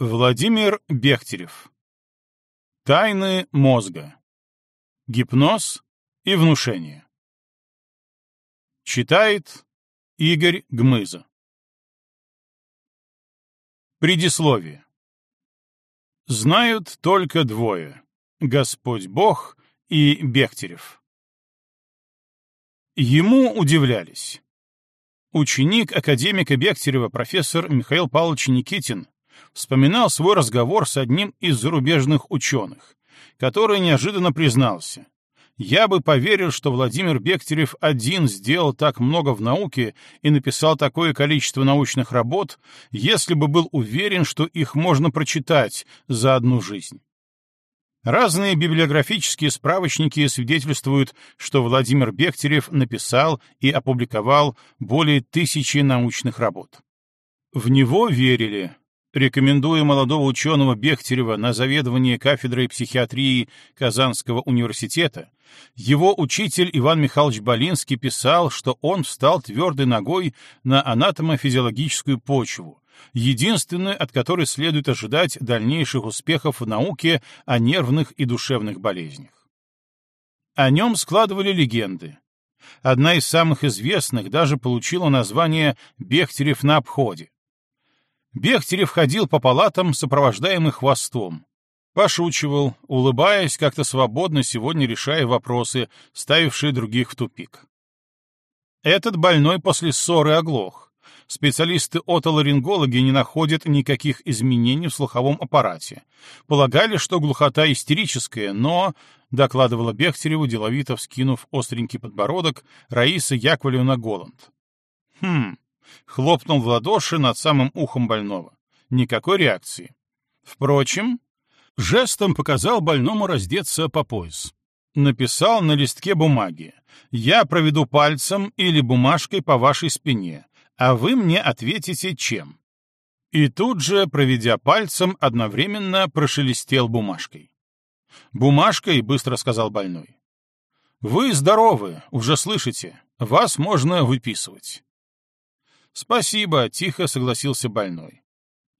Владимир Бехтерев. Тайны мозга. Гипноз и внушение. Читает Игорь Гмыза. Предисловие. Знают только двое — Господь Бог и Бехтерев. Ему удивлялись. Ученик академика Бехтерева профессор Михаил Павлович Никитин вспоминал свой разговор с одним из зарубежных ученых, который неожиданно признался. Я бы поверил, что Владимир Бехтерев один сделал так много в науке и написал такое количество научных работ, если бы был уверен, что их можно прочитать за одну жизнь. Разные библиографические справочники свидетельствуют, что Владимир Бехтерев написал и опубликовал более тысячи научных работ. В него верили, Рекомендуя молодого ученого Бехтерева на заведование кафедрой психиатрии Казанского университета, его учитель Иван Михайлович Болинский писал, что он встал твердой ногой на анатомо-физиологическую почву, единственную, от которой следует ожидать дальнейших успехов в науке о нервных и душевных болезнях. О нем складывали легенды. Одна из самых известных даже получила название «Бехтерев на обходе». Бехтерев ходил по палатам, сопровождаемый хвостом. Пошучивал, улыбаясь, как-то свободно сегодня решая вопросы, ставившие других в тупик. Этот больной после ссоры оглох. Специалисты-отоларингологи не находят никаких изменений в слуховом аппарате. Полагали, что глухота истерическая, но, докладывала Бехтереву, деловито вскинув остренький подбородок, Раиса Яковлевна Голланд. Хм, хлопнул в ладоши над самым ухом больного. Никакой реакции. Впрочем, жестом показал больному раздеться по пояс. Написал на листке бумаги. «Я проведу пальцем или бумажкой по вашей спине, а вы мне ответите, чем». И тут же, проведя пальцем, одновременно прошелестел бумажкой. «Бумажкой», — быстро сказал больной. «Вы здоровы, уже слышите. Вас можно выписывать. «Спасибо», — тихо согласился больной.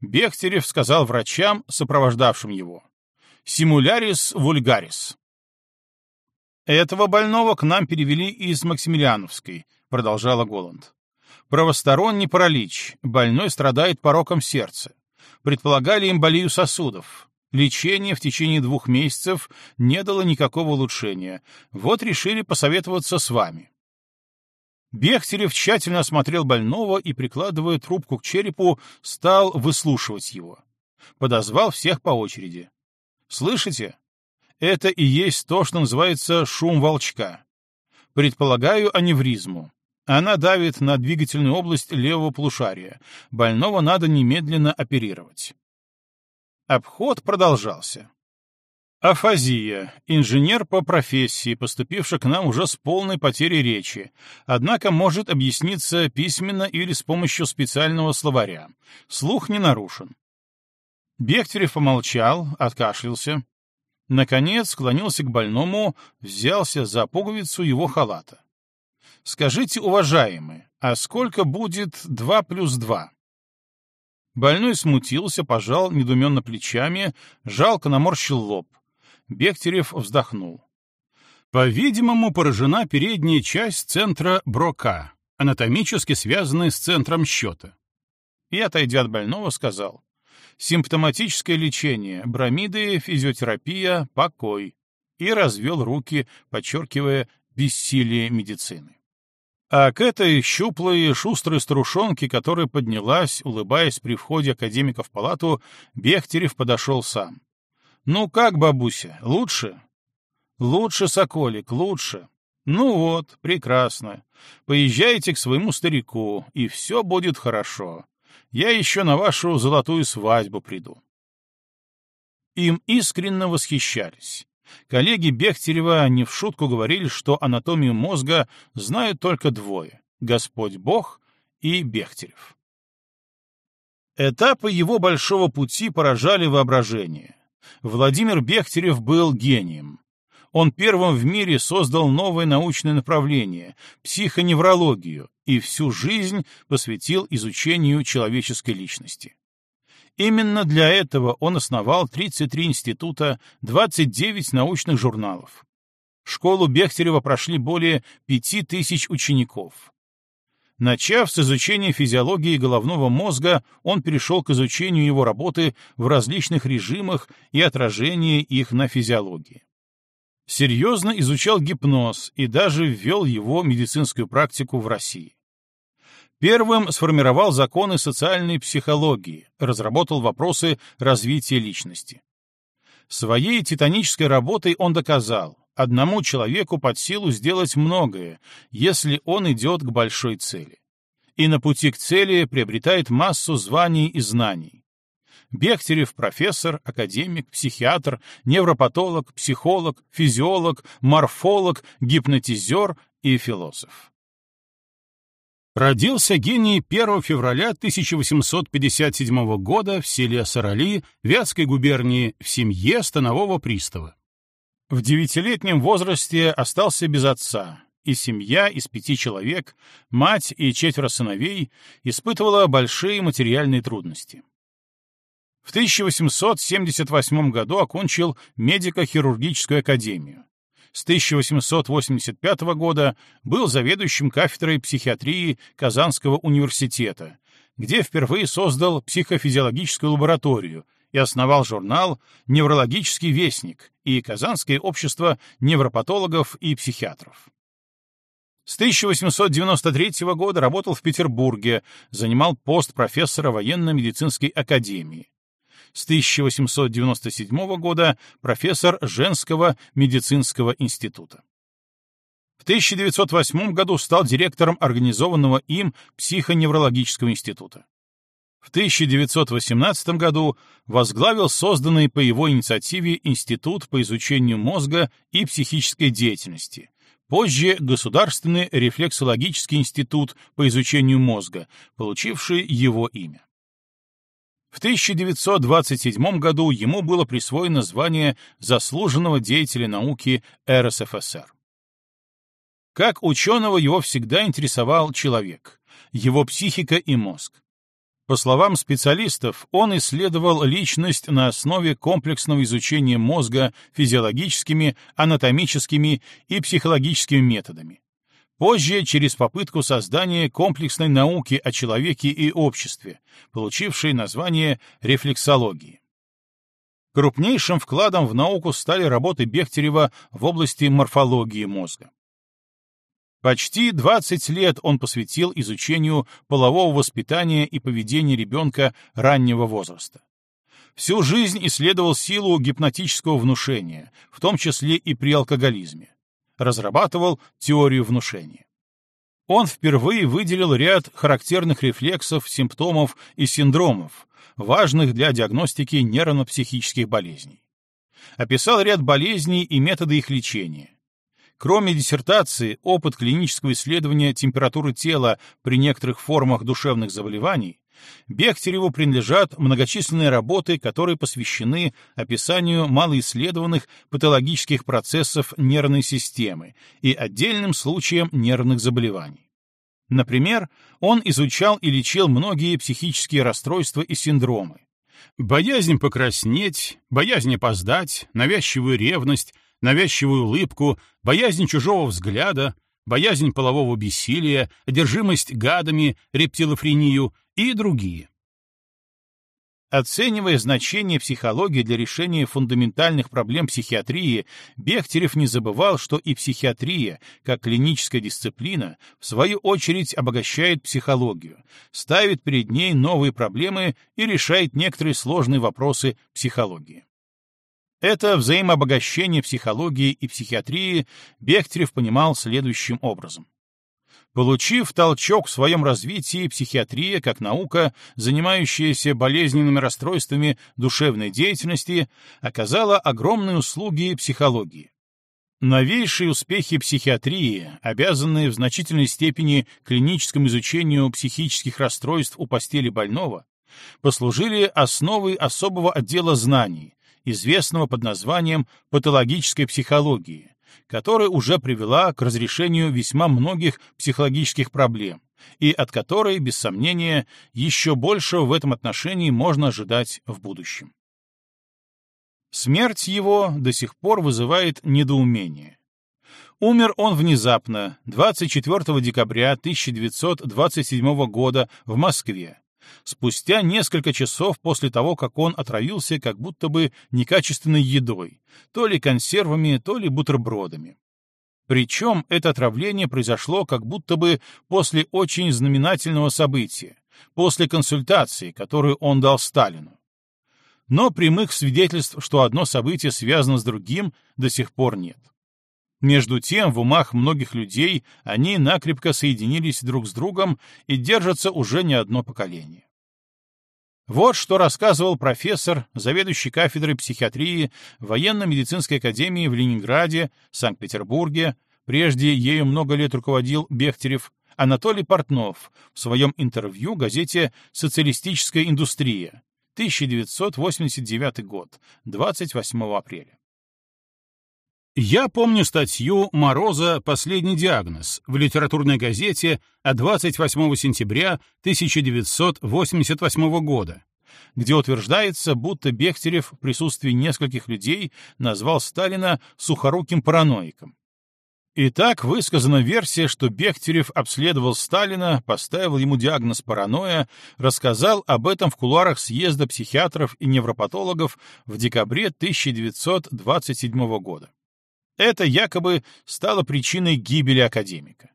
Бехтерев сказал врачам, сопровождавшим его. «Симулярис вульгарис». «Этого больного к нам перевели из Максимилиановской», — продолжала Голланд. «Правосторонний паралич, больной страдает пороком сердца. Предполагали эмболию сосудов. Лечение в течение двух месяцев не дало никакого улучшения. Вот решили посоветоваться с вами. Бехтерев тщательно осмотрел больного и, прикладывая трубку к черепу, стал выслушивать его. Подозвал всех по очереди. «Слышите? Это и есть то, что называется шум волчка. Предполагаю аневризму. Она давит на двигательную область левого полушария. Больного надо немедленно оперировать». Обход продолжался. Афазия, инженер по профессии, поступивший к нам уже с полной потерей речи, однако может объясниться письменно или с помощью специального словаря. Слух не нарушен. Бехтерев помолчал, откашлялся. Наконец склонился к больному, взялся за пуговицу его халата. «Скажите, уважаемый, а сколько будет два плюс два?» Больной смутился, пожал недуменно плечами, жалко наморщил лоб. Бехтерев вздохнул. По-видимому, поражена передняя часть центра Брока, анатомически связанная с центром счета. И, отойдя от больного, сказал. Симптоматическое лечение, бромиды, физиотерапия, покой. И развел руки, подчеркивая бессилие медицины. А к этой щуплой, шустрой струшонке, которая поднялась, улыбаясь при входе академика в палату, Бехтерев подошел сам. «Ну как, бабуся, лучше?» «Лучше, Соколик, лучше. Ну вот, прекрасно. Поезжайте к своему старику, и все будет хорошо. Я еще на вашу золотую свадьбу приду». Им искренне восхищались. Коллеги Бехтерева не в шутку говорили, что анатомию мозга знают только двое — Господь Бог и Бехтерев. Этапы его большого пути поражали воображение. Владимир Бехтерев был гением. Он первым в мире создал новое научное направление — психоневрологию, и всю жизнь посвятил изучению человеческой личности. Именно для этого он основал 33 института, 29 научных журналов. Школу Бехтерева прошли более 5000 учеников. Начав с изучения физиологии головного мозга, он перешел к изучению его работы в различных режимах и отражении их на физиологии. Серьезно изучал гипноз и даже ввел его медицинскую практику в России. Первым сформировал законы социальной психологии, разработал вопросы развития личности. Своей титанической работой он доказал, одному человеку под силу сделать многое, если он идет к большой цели. И на пути к цели приобретает массу званий и знаний. Бехтерев — профессор, академик, психиатр, невропатолог, психолог, физиолог, морфолог, гипнотизер и философ. Родился гений 1 февраля 1857 года в селе Сарали Вятской губернии в семье станового пристава. В девятилетнем возрасте остался без отца, и семья из пяти человек, мать и четверо сыновей, испытывала большие материальные трудности. В 1878 году окончил медико-хирургическую академию с 1885 года был заведующим кафедрой психиатрии Казанского университета, где впервые создал психофизиологическую лабораторию и основал журнал «Неврологический вестник» и Казанское общество невропатологов и психиатров. С 1893 года работал в Петербурге, занимал пост профессора военно-медицинской академии с 1897 года профессор Женского медицинского института. В 1908 году стал директором организованного им психоневрологического института. В 1918 году возглавил созданный по его инициативе Институт по изучению мозга и психической деятельности, позже Государственный рефлексологический институт по изучению мозга, получивший его имя. В 1927 году ему было присвоено звание заслуженного деятеля науки РСФСР. Как ученого его всегда интересовал человек, его психика и мозг. По словам специалистов, он исследовал личность на основе комплексного изучения мозга физиологическими, анатомическими и психологическими методами. Позже через попытку создания комплексной науки о человеке и обществе, получившей название рефлексологии. Крупнейшим вкладом в науку стали работы Бехтерева в области морфологии мозга. Почти 20 лет он посвятил изучению полового воспитания и поведения ребенка раннего возраста. Всю жизнь исследовал силу гипнотического внушения, в том числе и при алкоголизме разрабатывал теорию внушения. Он впервые выделил ряд характерных рефлексов, симптомов и синдромов, важных для диагностики нервно-психических болезней. Описал ряд болезней и методы их лечения. Кроме диссертации, опыт клинического исследования температуры тела при некоторых формах душевных заболеваний Бехтереву принадлежат многочисленные работы, которые посвящены описанию малоисследованных патологических процессов нервной системы и отдельным случаям нервных заболеваний. Например, он изучал и лечил многие психические расстройства и синдромы. Боязнь покраснеть, боязнь опоздать, навязчивую ревность, навязчивую улыбку, боязнь чужого взгляда, боязнь полового бессилия, одержимость гадами, рептилофрению и другие. Оценивая значение психологии для решения фундаментальных проблем психиатрии, Бехтерев не забывал, что и психиатрия, как клиническая дисциплина, в свою очередь обогащает психологию, ставит перед ней новые проблемы и решает некоторые сложные вопросы психологии. Это взаимообогащение психологии и психиатрии Бехтерев понимал следующим образом. Получив толчок в своем развитии, психиатрия, как наука, занимающаяся болезненными расстройствами душевной деятельности, оказала огромные услуги психологии. Новейшие успехи психиатрии, обязанные в значительной степени клиническому изучению психических расстройств у постели больного, послужили основой особого отдела знаний, известного под названием патологической психологии, которая уже привела к разрешению весьма многих психологических проблем, и от которой, без сомнения, еще больше в этом отношении можно ожидать в будущем. Смерть его до сих пор вызывает недоумение. Умер он внезапно, 24 декабря 1927 года в Москве, спустя несколько часов после того, как он отравился как будто бы некачественной едой, то ли консервами, то ли бутербродами. Причем это отравление произошло как будто бы после очень знаменательного события, после консультации, которую он дал Сталину. Но прямых свидетельств, что одно событие связано с другим, до сих пор нет. Между тем, в умах многих людей они накрепко соединились друг с другом и держатся уже не одно поколение. Вот что рассказывал профессор, заведующий кафедрой психиатрии военно-медицинской академии в Ленинграде, Санкт-Петербурге, прежде ею много лет руководил Бехтерев, Анатолий Портнов в своем интервью газете «Социалистическая индустрия», 1989 год, 28 апреля. Я помню статью Мороза «Последний диагноз» в литературной газете от 28 сентября 1988 года, где утверждается, будто Бехтерев в присутствии нескольких людей назвал Сталина сухоруким параноиком. И так высказана версия, что Бехтерев обследовал Сталина, поставил ему диагноз паранойя, рассказал об этом в кулуарах съезда психиатров и невропатологов в декабре 1927 года. Это якобы стало причиной гибели академика.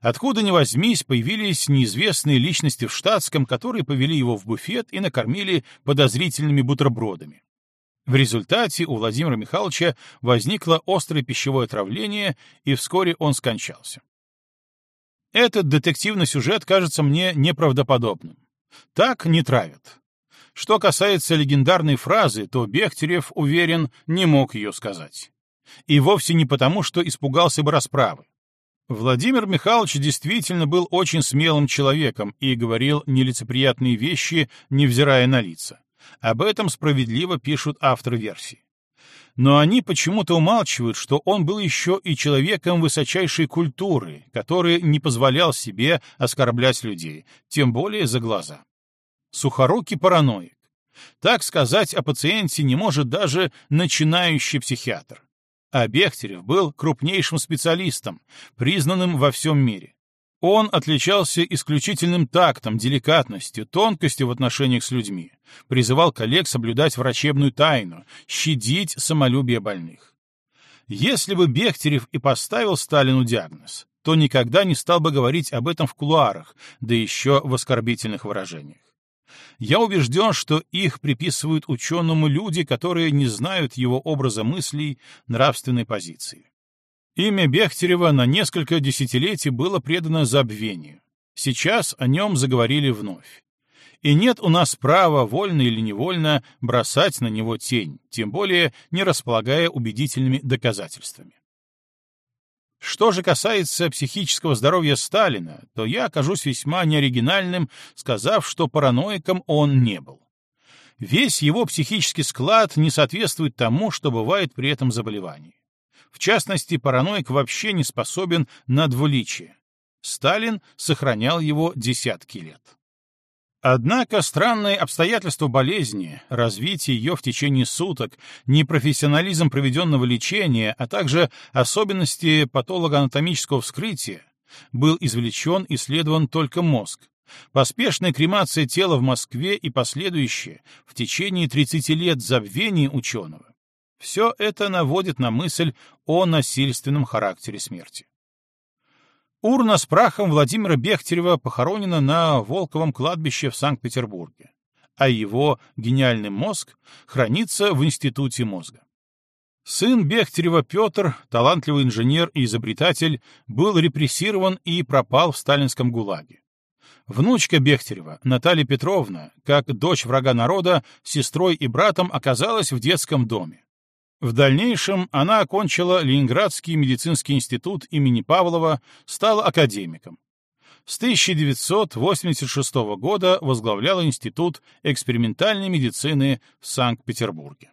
Откуда ни возьмись, появились неизвестные личности в штатском, которые повели его в буфет и накормили подозрительными бутербродами. В результате у Владимира Михайловича возникло острое пищевое отравление, и вскоре он скончался. Этот детективный сюжет кажется мне неправдоподобным. Так не травят. Что касается легендарной фразы, то Бехтерев, уверен, не мог ее сказать. И вовсе не потому, что испугался бы расправы. Владимир Михайлович действительно был очень смелым человеком и говорил нелицеприятные вещи, невзирая на лица. Об этом справедливо пишут авторы версии. Но они почему-то умалчивают, что он был еще и человеком высочайшей культуры, который не позволял себе оскорблять людей, тем более за глаза. Сухорукий параноик. Так сказать о пациенте не может даже начинающий психиатр. А Бехтерев был крупнейшим специалистом, признанным во всем мире. Он отличался исключительным тактом, деликатностью, тонкостью в отношениях с людьми, призывал коллег соблюдать врачебную тайну, щадить самолюбие больных. Если бы Бехтерев и поставил Сталину диагноз, то никогда не стал бы говорить об этом в кулуарах, да еще в оскорбительных выражениях. Я убежден, что их приписывают ученому люди, которые не знают его образа мыслей, нравственной позиции. Имя Бехтерева на несколько десятилетий было предано забвению. Сейчас о нем заговорили вновь. И нет у нас права, вольно или невольно, бросать на него тень, тем более не располагая убедительными доказательствами. Что же касается психического здоровья Сталина, то я окажусь весьма неоригинальным, сказав, что параноиком он не был. Весь его психический склад не соответствует тому, что бывает при этом заболевании. В частности, параноик вообще не способен на двуличие. Сталин сохранял его десятки лет. Однако странные обстоятельства болезни, развитие ее в течение суток, непрофессионализм проведенного лечения, а также особенности патологоанатомического вскрытия был извлечен и исследован только мозг. Поспешная кремация тела в Москве и последующее в течение 30 лет забвения ученого — все это наводит на мысль о насильственном характере смерти. Урна с прахом Владимира Бехтерева похоронена на Волковом кладбище в Санкт-Петербурге, а его гениальный мозг хранится в Институте мозга. Сын Бехтерева Петр, талантливый инженер и изобретатель, был репрессирован и пропал в сталинском ГУЛАГе. Внучка Бехтерева, Наталья Петровна, как дочь врага народа, сестрой и братом оказалась в детском доме. В дальнейшем она окончила Ленинградский медицинский институт имени Павлова, стала академиком. С 1986 года возглавляла Институт экспериментальной медицины в Санкт-Петербурге.